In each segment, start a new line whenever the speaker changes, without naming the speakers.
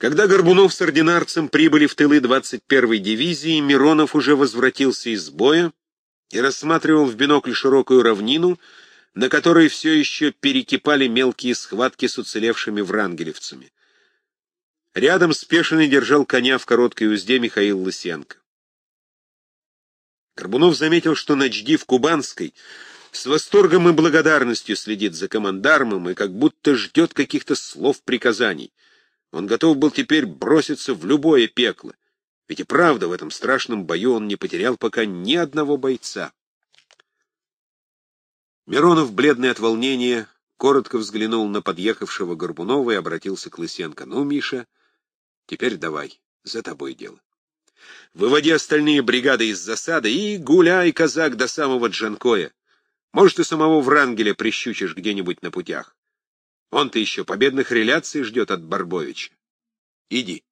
Когда Горбунов с ординарцем прибыли в тылы 21-й дивизии, Миронов уже возвратился из боя и рассматривал в бинокль широкую равнину, на которой все еще перекипали мелкие схватки с уцелевшими врангелевцами. Рядом спешенный держал коня в короткой узде Михаил Лысенко. Горбунов заметил, что Начди в Кубанской с восторгом и благодарностью следит за командармом и как будто ждет каких-то слов приказаний. Он готов был теперь броситься в любое пекло, ведь и правда в этом страшном бою он не потерял пока ни одного бойца. Миронов, бледный от волнения, коротко взглянул на подъехавшего Горбунова и обратился к Лысенко. — Ну, Миша, теперь давай, за тобой дело. Выводи остальные бригады из засады и гуляй, казак, до самого Джанкоя. Может, и самого Врангеля прищучишь где-нибудь на путях. Он-то еще победных реляций ждет от Барбовича. Иди.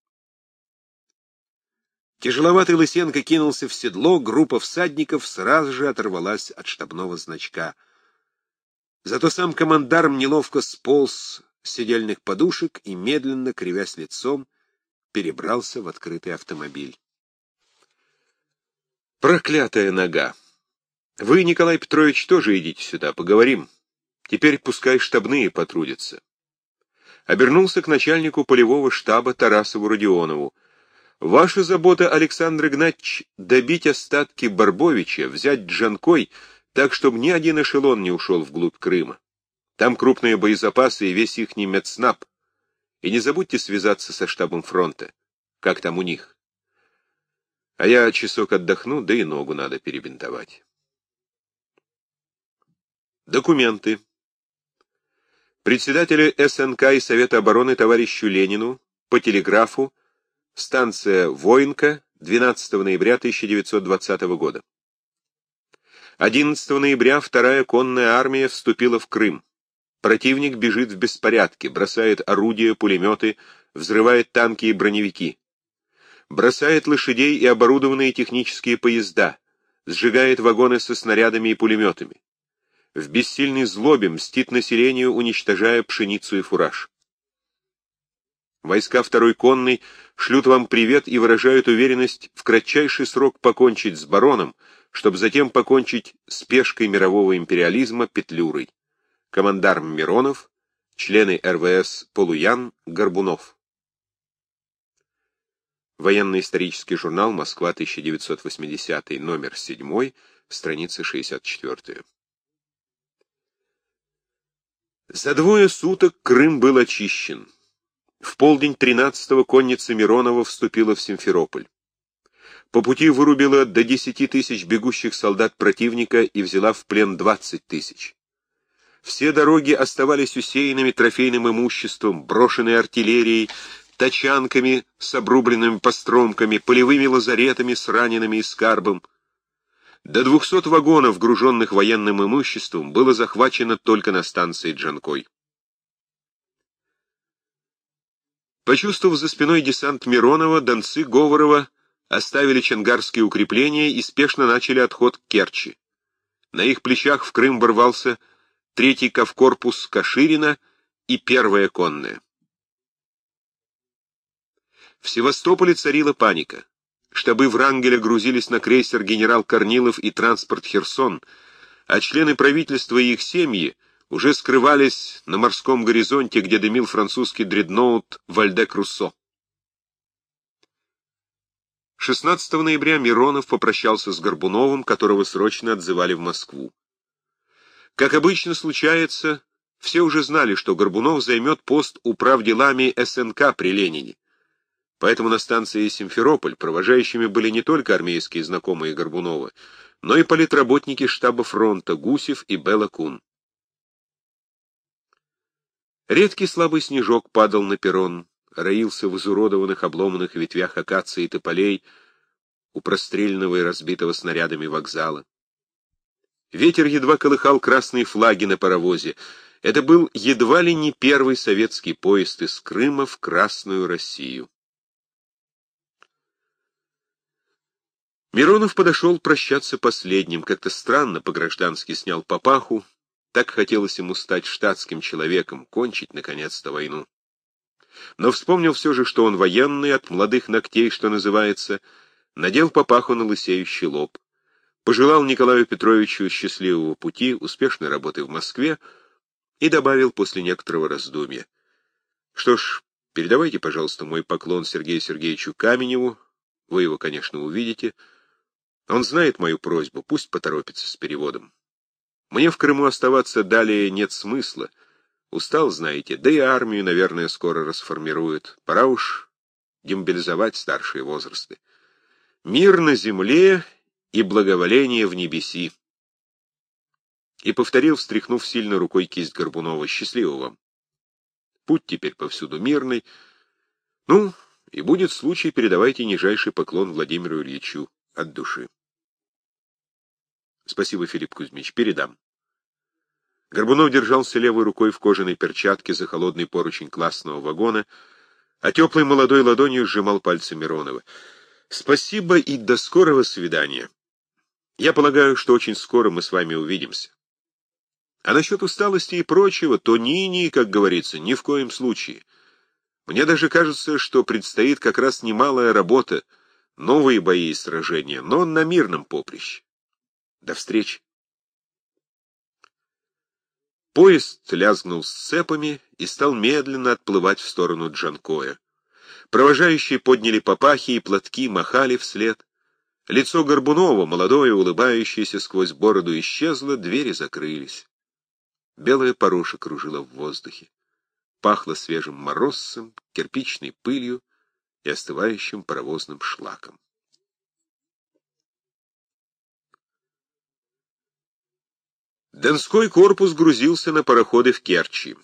Тяжеловатый Лысенко кинулся в седло, группа всадников сразу же оторвалась от штабного значка. Зато сам командарм неловко сполз с седельных подушек и, медленно, кривясь лицом, перебрался в открытый автомобиль. Проклятая нога! Вы, Николай Петрович, тоже идите сюда, поговорим. Теперь пускай штабные потрудятся. Обернулся к начальнику полевого штаба Тарасову Родионову. Ваша забота, Александр Игнатьевич, добить остатки Барбовича, взять Джанкой, так, чтобы ни один эшелон не ушел вглубь Крыма. Там крупные боезапасы и весь ихний медснаб. И не забудьте связаться со штабом фронта. Как там у них? А я часок отдохну, да и ногу надо перебинтовать. Документы председателю СНК и Совета обороны товарищу Ленину по телеграфу станция Воинка 12 ноября 1920 года. 11 ноября вторая конная армия вступила в Крым. Противник бежит в беспорядке, бросает орудия, пулеметы, взрывает танки и броневики. Бросает лошадей и оборудованные технические поезда, сжигает вагоны со снарядами и пулеметами в бессильной злобе мстит населению, уничтожая пшеницу и фураж. Войска второй конной шлют вам привет и выражают уверенность в кратчайший срок покончить с бароном, чтобы затем покончить с пешкой мирового империализма Петлюрой. Командарм Миронов, члены РВС Полуян, Горбунов. Военно-исторический журнал «Москва, 1980», номер 7, страница 64. За двое суток Крым был очищен. В полдень 13-го конница Миронова вступила в Симферополь. По пути вырубила до 10 тысяч бегущих солдат противника и взяла в плен 20 тысяч. Все дороги оставались усеянными трофейным имуществом, брошенной артиллерией, тачанками с обрубленными постромками, полевыми лазаретами с ранеными и скарбом. До 200 вагонов, груженных военным имуществом, было захвачено только на станции Джанкой. Почувствовав за спиной десант Миронова, донцы Говорова оставили чангарские укрепления и спешно начали отход к Керчи. На их плечах в Крым ворвался третий ковкорпус Каширина и первая конная. В Севастополе царила паника. Штабы Врангеля грузились на крейсер генерал Корнилов и транспорт Херсон, а члены правительства и их семьи уже скрывались на морском горизонте, где дымил французский дредноут Вальдек-Руссо. 16 ноября Миронов попрощался с Горбуновым, которого срочно отзывали в Москву. Как обычно случается, все уже знали, что Горбунов займет пост управделами СНК при Ленине. Поэтому на станции Симферополь провожающими были не только армейские знакомые Горбунова, но и политработники штаба фронта Гусев и Белакун. Редкий слабый снежок падал на перрон, роился в изуродованных обломанных ветвях акации и тополей у прострельного и разбитого снарядами вокзала. Ветер едва колыхал красные флаги на паровозе. Это был едва ли не первый советский поезд из Крыма в Красную Россию. Миронов подошел прощаться последним, как-то странно по-граждански снял папаху, так хотелось ему стать штатским человеком, кончить, наконец-то, войну. но вспомнил все же, что он военный, от молодых ногтей, что называется, надел папаху на лысеющий лоб, пожелал Николаю Петровичу счастливого пути, успешной работы в Москве и добавил после некоторого раздумья. Что ж, передавайте, пожалуйста, мой поклон Сергею Сергеевичу Каменеву, вы его, конечно, увидите. Он знает мою просьбу, пусть поторопится с переводом. Мне в Крыму оставаться далее нет смысла. Устал, знаете, да и армию, наверное, скоро расформируют. Пора уж демобилизовать старшие возрасты. Мир на земле и благоволение в небеси. И повторил, встряхнув сильно рукой кисть Горбунова, «Счастливо вам! Путь теперь повсюду мирный. Ну, и будет случай, передавайте нижайший поклон Владимиру Ильичу от души». «Спасибо, Филипп Кузьмич, передам». Горбунов держался левой рукой в кожаной перчатке за холодный поручень классного вагона, а теплой молодой ладонью сжимал пальцы Миронова. «Спасибо и до скорого свидания. Я полагаю, что очень скоро мы с вами увидимся. А насчет усталости и прочего, то ни-ни, как говорится, ни в коем случае. Мне даже кажется, что предстоит как раз немалая работа, новые бои и сражения, но на мирном поприще. До встречи. Поезд лязгнул с цепами и стал медленно отплывать в сторону Джанкоя. Провожающие подняли папахи и платки, махали вслед. Лицо Горбунова, молодое, улыбающееся сквозь бороду, исчезло, двери закрылись. Белая пороша кружила в воздухе. Пахло свежим морозцем, кирпичной пылью и остывающим паровозным шлаком. Донской корпус грузился на пароходы в Керчи.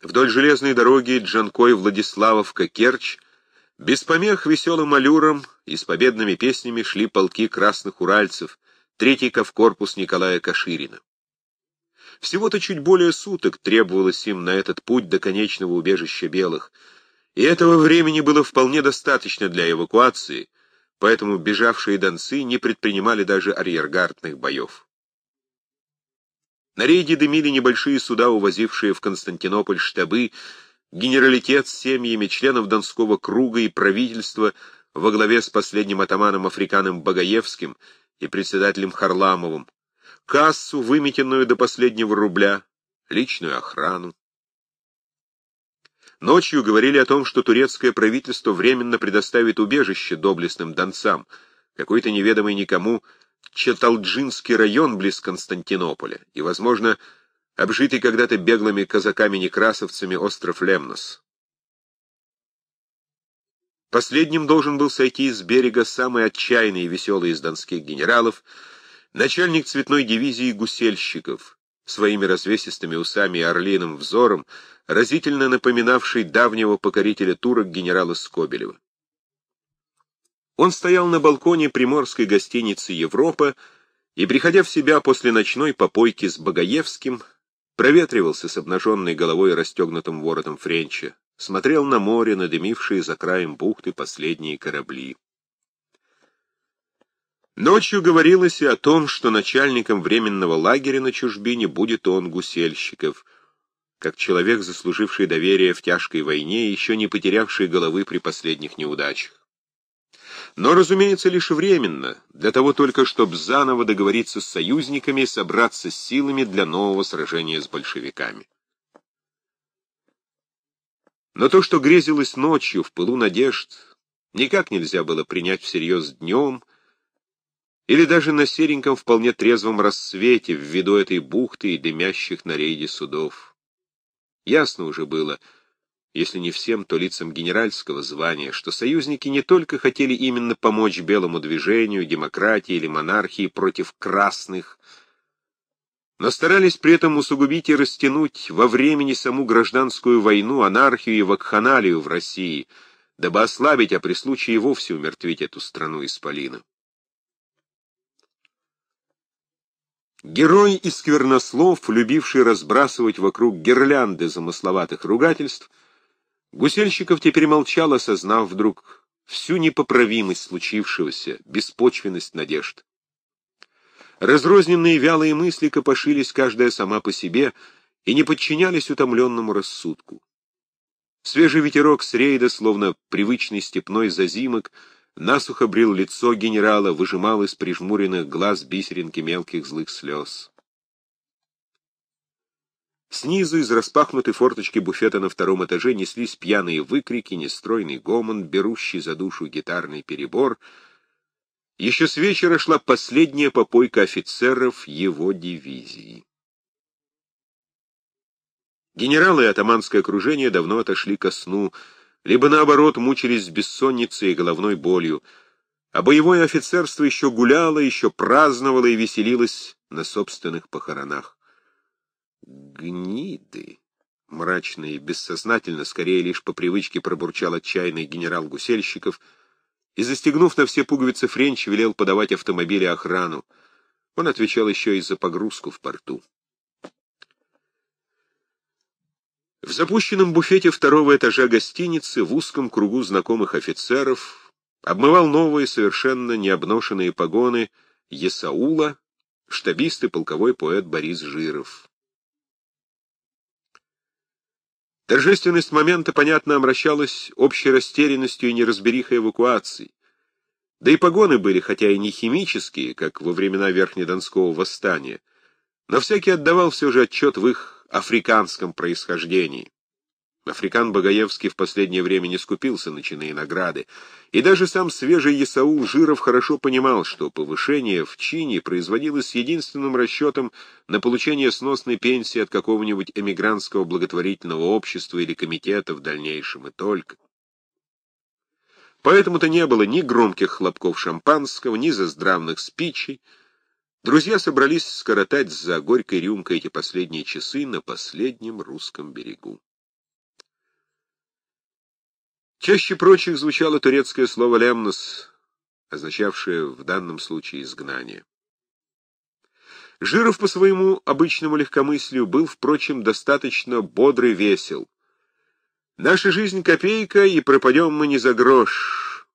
Вдоль железной дороги Джанкой-Владиславовка-Керчь без помех веселым аллюром и с победными песнями шли полки красных уральцев, третий ковкорпус Николая Каширина. Всего-то чуть более суток требовалось им на этот путь до конечного убежища белых, и этого времени было вполне достаточно для эвакуации, поэтому бежавшие донцы не предпринимали даже арьергардных боев. На рейде дымили небольшие суда, увозившие в Константинополь штабы, генералитет с семьями членов Донского круга и правительства во главе с последним атаманом Африканом Багаевским и председателем Харламовым, кассу, выметенную до последнего рубля, личную охрану. Ночью говорили о том, что турецкое правительство временно предоставит убежище доблестным донцам, какой-то неведомый никому Чаталджинский район близ Константинополя и, возможно, обжитый когда-то беглыми казаками-некрасовцами остров Лемнос. Последним должен был сойти с берега самый отчаянный и веселый из донских генералов, начальник цветной дивизии гусельщиков, своими развесистыми усами и орлиным взором, разительно напоминавший давнего покорителя турок генерала Скобелева. Он стоял на балконе приморской гостиницы «Европа» и, приходя в себя после ночной попойки с Богоевским, проветривался с обнаженной головой и расстегнутым воротом френча, смотрел на море, надымившие за краем бухты последние корабли. Ночью говорилось и о том, что начальником временного лагеря на чужбине будет он, Гусельщиков, как человек, заслуживший доверие в тяжкой войне и еще не потерявший головы при последних неудачах но, разумеется, лишь временно, для того только, чтобы заново договориться с союзниками и собраться с силами для нового сражения с большевиками. Но то, что грезилось ночью в пылу надежд, никак нельзя было принять всерьез днем или даже на сереньком вполне трезвом рассвете в виду этой бухты и дымящих на рейде судов. Ясно уже было — если не всем, то лицам генеральского звания, что союзники не только хотели именно помочь белому движению, демократии или монархии против красных, но старались при этом усугубить и растянуть во времени саму гражданскую войну, анархию и вакханалию в России, дабы ослабить, а при случае вовсе умертвить эту страну исполина. Герой из сквернослов, любивший разбрасывать вокруг гирлянды замысловатых ругательств, Гусельщиков теперь молчал, осознав вдруг всю непоправимость случившегося, беспочвенность надежд. Разрозненные вялые мысли копошились каждая сама по себе и не подчинялись утомленному рассудку. Свежий ветерок с рейда, словно привычный степной зазимок, насухо брил лицо генерала, выжимал из прижмуренных глаз бисеринки мелких злых слез. Снизу из распахнутой форточки буфета на втором этаже неслись пьяные выкрики, нестройный гомон, берущий за душу гитарный перебор. Еще с вечера шла последняя попойка офицеров его дивизии. Генералы и атаманское окружение давно отошли ко сну, либо, наоборот, мучились бессонницей и головной болью, а боевое офицерство еще гуляло, еще праздновало и веселилось на собственных похоронах. Гниды! Мрачно и бессознательно, скорее лишь по привычке пробурчал отчаянный генерал Гусельщиков и, застегнув на все пуговицы Френч, велел подавать автомобиле охрану. Он отвечал еще и за погрузку в порту. В запущенном буфете второго этажа гостиницы в узком кругу знакомых офицеров обмывал новые, совершенно необношенные погоны Есаула, штабист и полковой поэт Борис Жиров. Торжественность момента, понятно, омращалась общей растерянностью и неразберихой эвакуации. Да и погоны были, хотя и не химические, как во времена Верхнедонского восстания, но всякий отдавал все же отчет в их африканском происхождении. Африкан Багаевский в последнее время не скупился на чины и награды, и даже сам свежий Исаул Жиров хорошо понимал, что повышение в чине производилось с единственным расчетом на получение сносной пенсии от какого-нибудь эмигрантского благотворительного общества или комитета в дальнейшем, и только. Поэтому-то не было ни громких хлопков шампанского, ни заздравных спичей. Друзья собрались скоротать за горькой рюмкой эти последние часы на последнем русском берегу. Чаще прочих звучало турецкое слово «лемнос», означавшее в данном случае изгнание. Жиров по своему обычному легкомыслию был, впрочем, достаточно бодрый весел. «Наша жизнь копейка, и пропадем мы не за грош».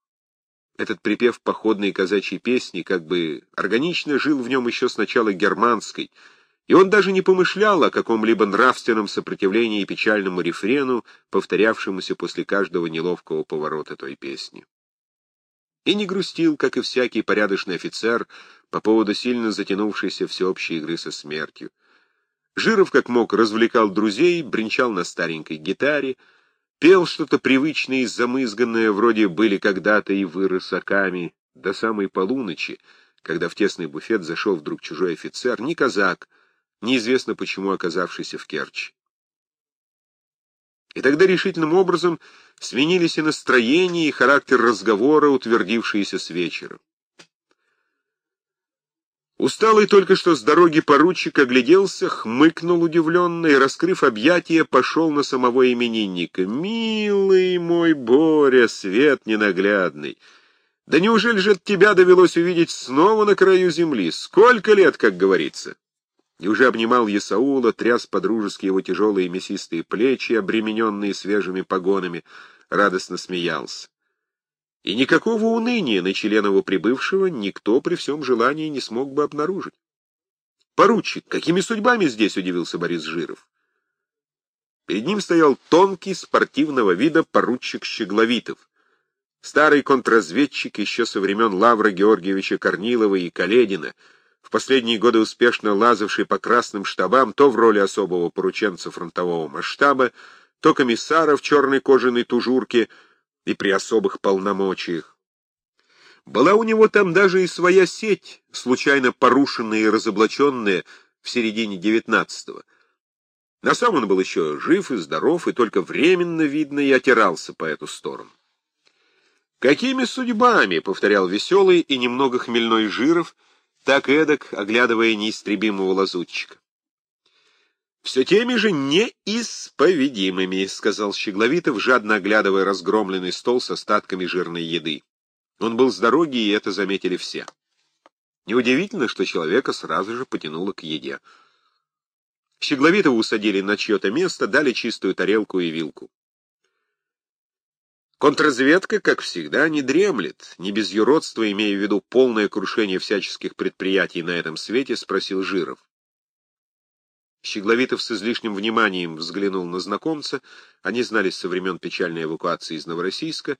Этот припев походной казачьей песни как бы органично жил в нем еще с начала германской — и он даже не помышлял о каком-либо нравственном сопротивлении печальному рефрену, повторявшемуся после каждого неловкого поворота той песни. И не грустил, как и всякий порядочный офицер, по поводу сильно затянувшейся всеобщей игры со смертью. Жиров, как мог, развлекал друзей, бренчал на старенькой гитаре, пел что-то привычное и замызганное, вроде были когда-то и вы рысаками, до самой полуночи, когда в тесный буфет зашел вдруг чужой офицер, не казак, неизвестно почему оказавшийся в Керчи. И тогда решительным образом сменились и настроение, и характер разговора, утвердившиеся с вечера. Усталый только что с дороги поручик огляделся, хмыкнул удивленно и, раскрыв объятия, пошел на самого именинника. «Милый мой Боря, свет ненаглядный! Да неужели же тебя довелось увидеть снова на краю земли? Сколько лет, как говорится?» И уже обнимал Есаула, тряс подружески его тяжелые мясистые плечи, обремененные свежими погонами, радостно смеялся. И никакого уныния на челе прибывшего никто при всем желании не смог бы обнаружить. «Поручик, какими судьбами здесь?» — удивился Борис Жиров. Перед ним стоял тонкий, спортивного вида поручик Щегловитов, старый контрразведчик еще со времен Лавра Георгиевича Корнилова и Каледина — в последние годы успешно лазавший по красным штабам то в роли особого порученца фронтового масштаба, то комиссара в черной кожаной тужурке и при особых полномочиях. Была у него там даже и своя сеть, случайно порушенная и разоблаченная в середине девятнадцатого. На сам он был еще жив и здоров, и только временно, видно, и отирался по эту сторону. «Какими судьбами?» — повторял веселый и немного хмельной Жиров — так эдак, оглядывая неистребимого лазутчика. «Все теми же неисповедимыми», — сказал Щегловитов, жадно оглядывая разгромленный стол с остатками жирной еды. Он был с дороги, и это заметили все. Неудивительно, что человека сразу же потянуло к еде. Щегловитова усадили на чье-то место, дали чистую тарелку и вилку. Контрразведка, как всегда, не дремлет, не без юродства, имея в виду полное крушение всяческих предприятий на этом свете, спросил Жиров. Щегловитов с излишним вниманием взглянул на знакомца, они знались со времен печальной эвакуации из Новороссийска,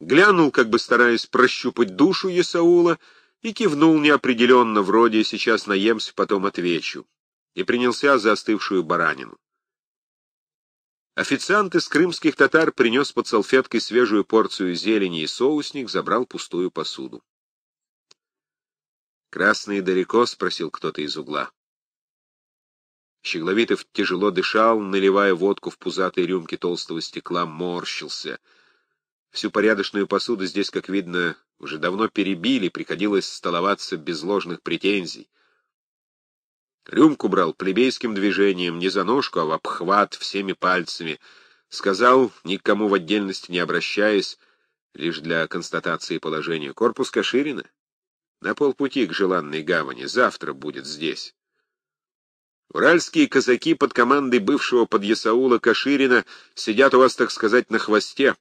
глянул, как бы стараясь прощупать душу Есаула, и кивнул неопределенно, вроде «сейчас наемся, потом отвечу», и принялся за остывшую баранину. Официант из крымских татар принес под салфеткой свежую порцию зелени и соусник, забрал пустую посуду. «Красный далеко?» — спросил кто-то из угла. Щегловитов тяжело дышал, наливая водку в пузатые рюмки толстого стекла, морщился. Всю порядочную посуду здесь, как видно, уже давно перебили, приходилось столоваться без ложных претензий. Рюмку брал плебейским движением, не за ножку, а в обхват, всеми пальцами. Сказал, никому в отдельности не обращаясь, лишь для констатации положения. Корпус Каширина? На полпути к желанной гавани. Завтра будет здесь. Уральские казаки под командой бывшего подъясаула Каширина сидят у вас, так сказать, на хвосте.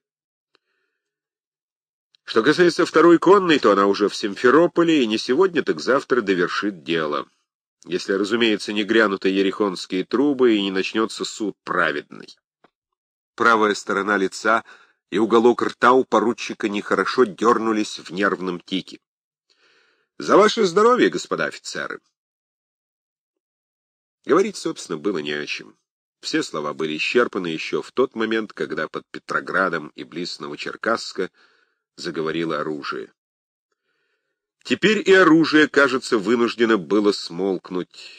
Что касается второй конной, то она уже в Симферополе, и не сегодня, так завтра довершит дело. Если, разумеется, не грянут ерехонские трубы и не начнется суд праведный. Правая сторона лица и уголок рта у поручика нехорошо дернулись в нервном тике. «За ваше здоровье, господа офицеры!» Говорить, собственно, было не о чем. Все слова были исчерпаны еще в тот момент, когда под Петроградом и близ Новочеркасска заговорило оружие. Теперь и оружие, кажется, вынуждено было смолкнуть.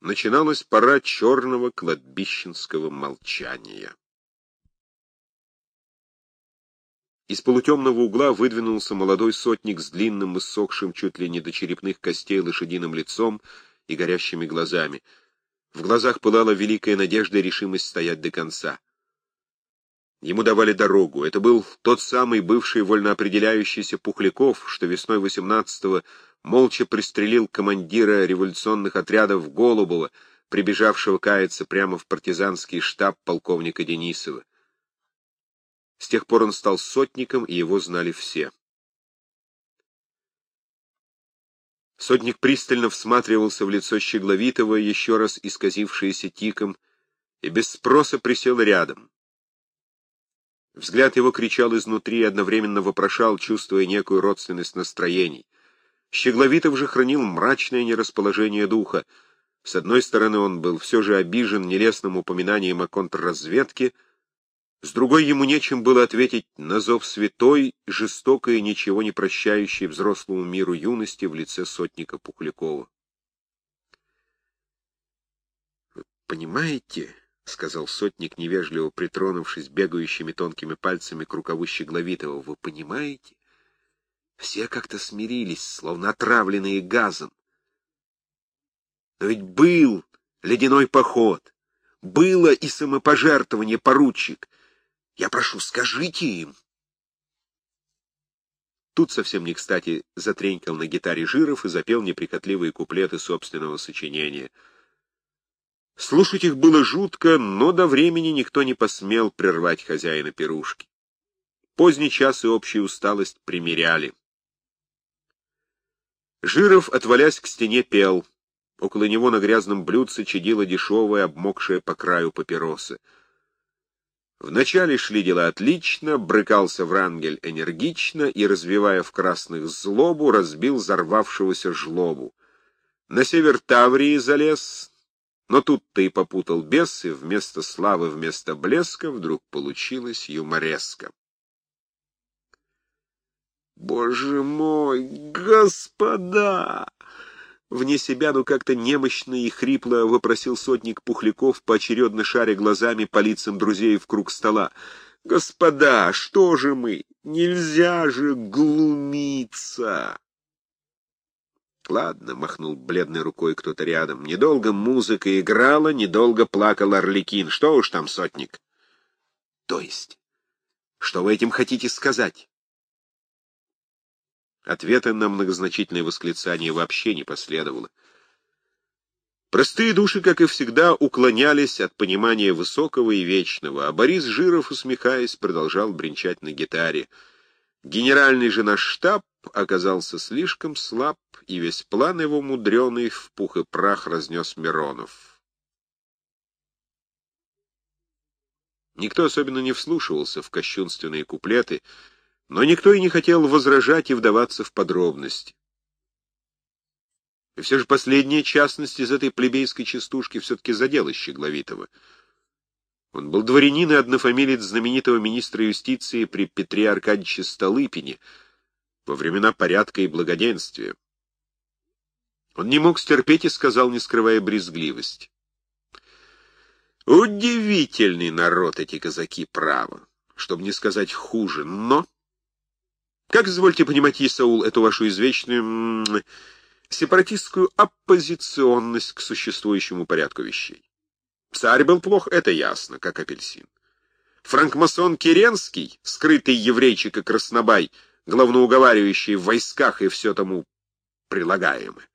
Начиналась пора черного кладбищенского молчания. Из полутемного угла выдвинулся молодой сотник с длинным, иссохшим чуть ли не до черепных костей лошадиным лицом, и горящими глазами. В глазах пылала великая надежда и решимость стоять до конца. Ему давали дорогу. Это был тот самый бывший вольноопределяющийся Пухляков, что весной 18-го молча пристрелил командира революционных отрядов Голубова, прибежавшего каяться прямо в партизанский штаб полковника Денисова. С тех пор он стал сотником, и его знали все. Сотник пристально всматривался в лицо Щегловитого, еще раз исказившееся тиком, и без спроса присел рядом. Взгляд его кричал изнутри и одновременно вопрошал, чувствуя некую родственность настроений. Щегловитов же хранил мрачное нерасположение духа. С одной стороны, он был все же обижен нелестным упоминанием о контрразведке, с другой ему нечем было ответить на зов святой, жестокой и ничего не прощающей взрослому миру юности в лице сотника Пухлякова. «Вы понимаете, — сказал сотник, невежливо притронувшись бегающими тонкими пальцами к рукаву Щегловитого, — вы понимаете? Все как-то смирились, словно отравленные газом. Но ведь был ледяной поход, было и самопожертвование, поручик — я прошу, скажите им. Тут совсем не кстати затренькал на гитаре Жиров и запел неприхотливые куплеты собственного сочинения. Слушать их было жутко, но до времени никто не посмел прервать хозяина пирушки. Поздний час и общая усталость примеряли. Жиров, отвалясь к стене, пел. Около него на грязном блюдце чадила дешевая, обмокшая по краю папироса. Вначале шли дела отлично, брыкался Врангель энергично и, развивая в красных злобу, разбил взорвавшегося жлобу. На север Таврии залез, но тут-то и попутал бес, и вместо славы, вместо блеска вдруг получилось юмореска. «Боже мой, господа!» Вне себя, но как-то немощно и хрипло вопросил сотник Пухляков, поочередно шаря глазами по лицам друзей в круг стола. «Господа, что же мы? Нельзя же глумиться!» «Ладно», — махнул бледной рукой кто-то рядом. «Недолго музыка играла, недолго плакал Орликин. Что уж там, сотник?» «То есть? Что вы этим хотите сказать?» Ответа на многозначительное восклицание вообще не последовало. Простые души, как и всегда, уклонялись от понимания высокого и вечного, а Борис Жиров, усмехаясь, продолжал бренчать на гитаре. Генеральный же наш штаб оказался слишком слаб, и весь план его мудреный в пух и прах разнес Миронов. Никто особенно не вслушивался в кощунственные куплеты, но никто и не хотел возражать и вдаваться в подробности. И все же последняя частность из этой плебейской частушки все-таки задела Щегловитова. Он был дворянин и однофамилец знаменитого министра юстиции при Петре Аркадьевиче Столыпине — во времена порядка и благоденствия. Он не мог стерпеть и сказал, не скрывая брезгливость. Удивительный народ эти казаки, право, чтобы не сказать хуже, но... Как, извольте понимать, Исаул, эту вашу извечную сепаратистскую оппозиционность к существующему порядку вещей? Царь был плох, это ясно, как апельсин. Франкмасон Керенский, скрытый еврейчик и краснобай, главноуговаривающий в войсках и все тому прилагаемое.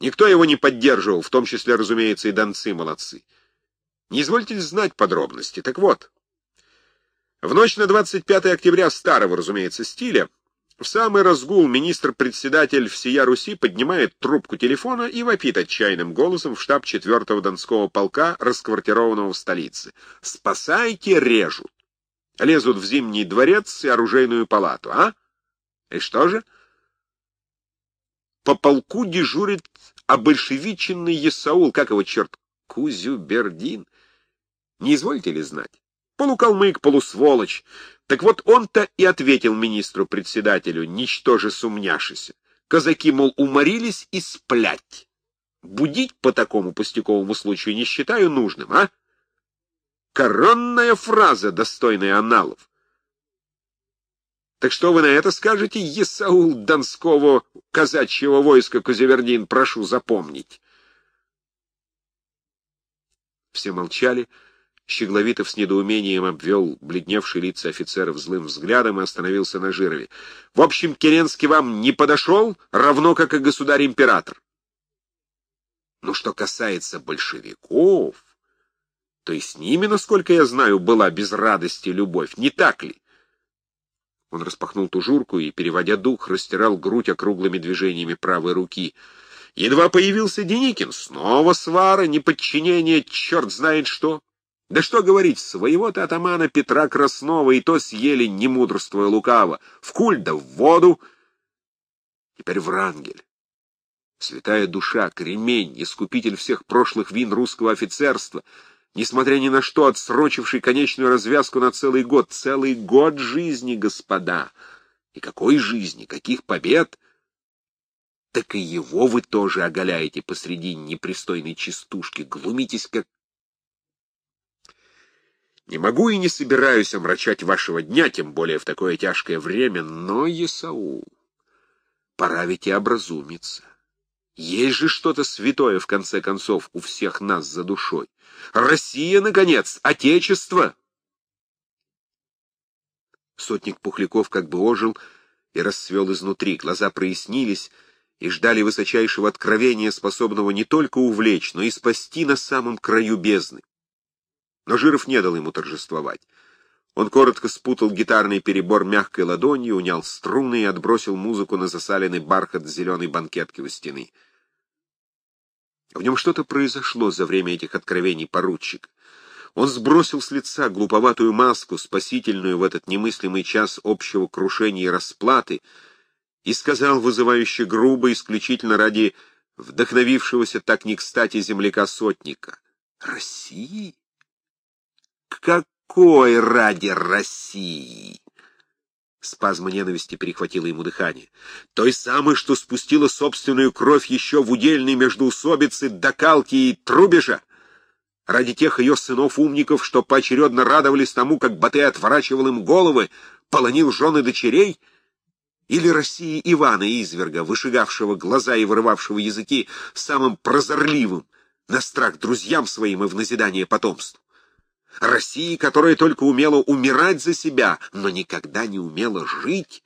Никто его не поддерживал, в том числе, разумеется, и донцы молодцы. Не извольте знать подробности. Так вот, в ночь на 25 октября старого, разумеется, стиля, в самый разгул министр-председатель всея Руси поднимает трубку телефона и вопит отчаянным голосом в штаб 4-го Донского полка, расквартированного в столице. «Спасайте, режут!» Лезут в Зимний дворец и оружейную палату, а? И что же? По полку дежурит обольшевиченный Есаул, как его черт, Кузюбердин. Не извольте ли знать? Полукалмык, полусволочь. Так вот он-то и ответил министру-председателю, ничтоже сумняшися. Казаки, мол, уморились и сплять. Будить по такому пустяковому случаю не считаю нужным, а? Коронная фраза, достойная аналов. Так что вы на это скажете, Есаул Донского казачьего войска Козевердин, прошу запомнить? Все молчали. Щегловитов с недоумением обвел бледневшие лица офицеров злым взглядом и остановился на Жирове. — В общем, Керенский вам не подошел, равно как и государь-император. Ну, что касается большевиков, то и с ними, насколько я знаю, была без радости любовь, не так ли? Он распахнул тужурку и, переводя дух, растирал грудь округлыми движениями правой руки. Едва появился Деникин, снова свара, неподчинение, черт знает что. Да что говорить, своего-то атамана Петра Краснова и то съели, не мудрствуя лукаво, в куль да в воду. Теперь Врангель. Святая душа, кремень, искупитель всех прошлых вин русского офицерства, несмотря ни на что, отсрочивший конечную развязку на целый год. Целый год жизни, господа! И какой жизни, каких побед! Так и его вы тоже оголяете посреди непристойной частушки, глумитесь, как не могу и не собираюсь омрачать вашего дня, тем более в такое тяжкое время, но, Есаул, пора ведь и образумиться. Есть же что-то святое, в конце концов, у всех нас за душой. Россия, наконец, Отечество! Сотник Пухляков как бы ожил и расцвел изнутри, глаза прояснились и ждали высочайшего откровения, способного не только увлечь, но и спасти на самом краю бездны. Но Жиров не дал ему торжествовать. Он коротко спутал гитарный перебор мягкой ладонью, унял струны и отбросил музыку на засаленный бархат зеленой банкетки у стены. В нем что-то произошло за время этих откровений поручика. Он сбросил с лица глуповатую маску, спасительную в этот немыслимый час общего крушения и расплаты, и сказал вызывающе грубо, исключительно ради вдохновившегося так не кстати земляка-сотника. «России? Какой ради России? Спазма ненависти перехватила ему дыхание. Той самой, что спустила собственную кровь еще в удельной междоусобице Докалки и Трубежа? Ради тех ее сынов-умников, что поочередно радовались тому, как Батэ отворачивал им головы, полонил жены дочерей? Или России Ивана Изверга, вышигавшего глаза и вырывавшего языки самым прозорливым, на страх друзьям своим и в назидание потомству? России, которая только умела умирать за себя, но никогда не умела жить,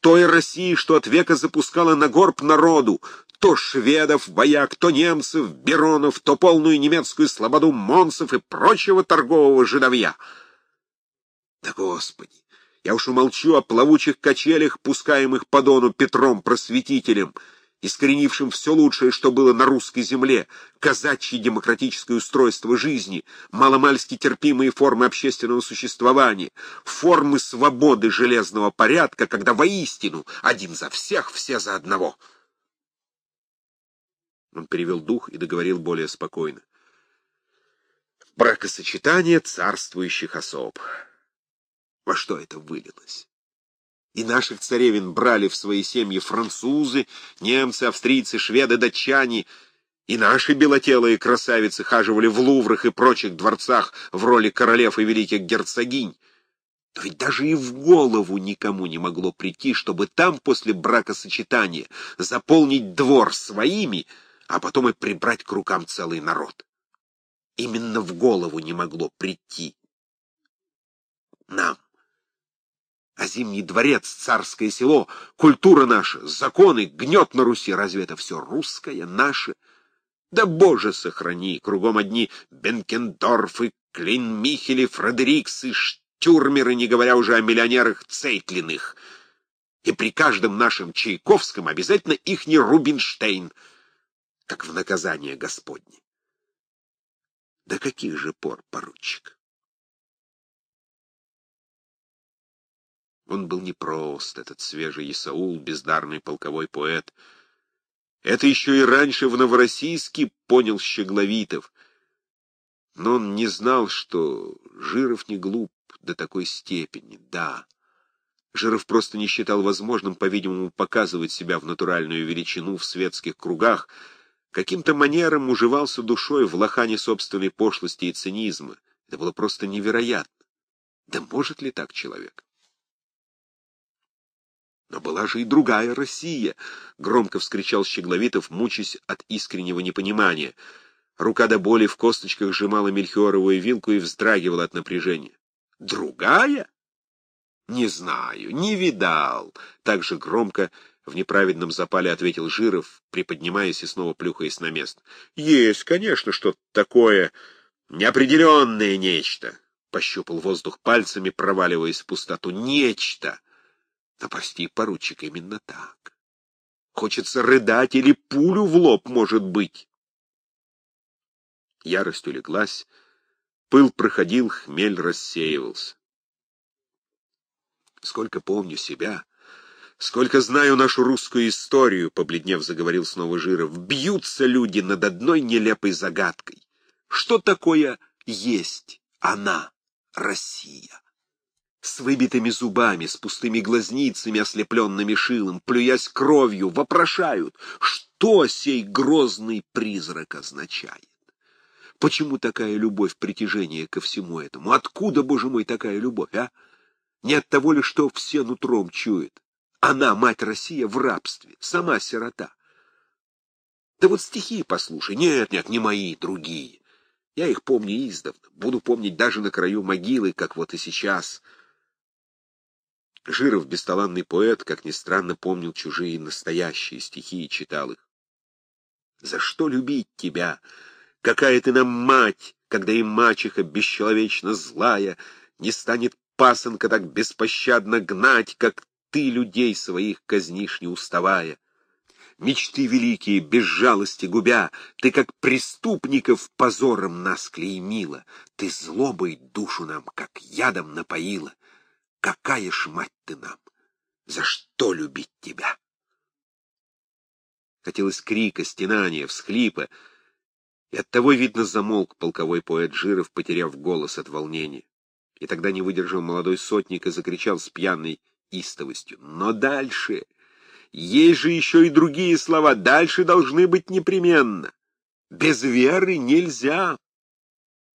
той России, что от века запускала на горб народу, то шведов, вояк, то немцев, беронов, то полную немецкую слободу монцев и прочего торгового жидовья. Да, Господи! Я уж умолчу о плавучих качелях, пускаемых по дону Петром Просветителем, искоренившим все лучшее, что было на русской земле, казачье демократическое устройство жизни, маломальски терпимые формы общественного существования, формы свободы железного порядка, когда воистину один за всех, все за одного. Он перевел дух и договорил более спокойно. Бракосочетание царствующих особ. Во что это вылилось? И наших царевин брали в свои семьи французы, немцы, австрийцы, шведы, датчане. И наши белотелые красавицы хаживали в луврах и прочих дворцах в роли королев и великих герцогинь. Но ведь даже и в голову никому не могло прийти, чтобы там после бракосочетания заполнить двор своими, а потом и прибрать к рукам целый народ. Именно в голову не могло прийти. Нам. А Зимний дворец, царское село, культура наша, законы, гнет на Руси, разве это все русское, наше? Да, Боже, сохрани, кругом одни Бенкендорфы, Клинмихели, Фредериксы, Штюрмеры, не говоря уже о миллионерах Цейтлиных. И при каждом нашем Чайковском обязательно ихний Рубинштейн, как в наказание Господне. До каких же пор, поручик? Он был непрост, этот свежий Исаул, бездарный полковой поэт. Это еще и раньше в Новороссийске понял Щегловитов. Но он не знал, что Жиров не глуп до такой степени, да. Жиров просто не считал возможным, по-видимому, показывать себя в натуральную величину в светских кругах, каким-то манером уживался душой в лохане собственной пошлости и цинизма. Это было просто невероятно. Да может ли так человек? Но была же и другая Россия, — громко вскричал Щегловитов, мучаясь от искреннего непонимания. Рука до боли в косточках сжимала мельхиоровую вилку и вздрагивала от напряжения. «Другая?» «Не знаю, не видал», — так же громко в неправедном запале ответил Жиров, приподнимаясь и снова плюхаясь на место. «Есть, конечно, что-то такое неопределенное нечто», — пощупал воздух пальцами, проваливаясь в пустоту. «Нечто!» Да прости, поручик, именно так. Хочется рыдать или пулю в лоб, может быть. Ярость улеглась, пыл проходил, хмель рассеивался. Сколько помню себя, сколько знаю нашу русскую историю, побледнев заговорил снова Жиров, бьются люди над одной нелепой загадкой. Что такое есть она, Россия? С выбитыми зубами, с пустыми глазницами, ослепленными шилом, плюясь кровью, вопрошают, что сей грозный призрак означает. Почему такая любовь, притяжение ко всему этому? Откуда, боже мой, такая любовь, а? Не от того ли, что все нутром чует? Она, мать Россия, в рабстве, сама сирота. Да вот стихи послушай. Нет, нет, не мои, другие. Я их помню издавна, буду помнить даже на краю могилы, как вот и сейчас — Жиров, бесталанный поэт, как ни странно, помнил чужие настоящие стихи и читал их. «За что любить тебя? Какая ты нам мать, когда и мачеха бесчеловечно злая не станет пасынка так беспощадно гнать, как ты людей своих казнишь не уставая? Мечты великие, без жалости губя, ты как преступников позором нас клеймила, ты злобой душу нам, как ядом напоила». Какая ж мать ты нам! За что любить тебя? Хотелось крика, стенания, всхлипа, и оттого, видно, замолк полковой поэт Жиров, потеряв голос от волнения. И тогда не выдержал молодой сотник и закричал с пьяной истовостью. Но дальше! Есть же еще и другие слова. Дальше должны быть непременно. Без веры нельзя.